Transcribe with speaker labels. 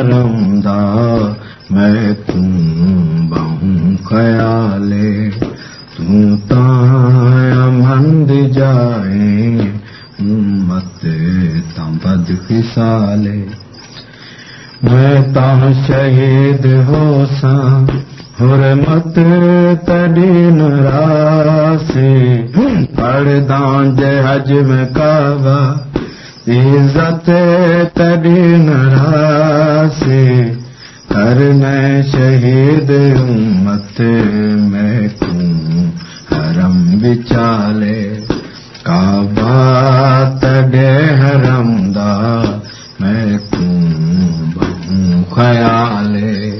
Speaker 1: हरम मैं तू बहु ख्याले। तू तामंद जाए उम्मत तंबद खिसाले मैं ता शहीद हो सा, हुरमत तॾहिं रासे पढ़दां जे हज में कावा इज़त तॾहिं रासे से हर मैं शहीद उम्मत मैं तू हरम विचाले। काबा तडे हरमदा, मैं तू बहु ख्याले।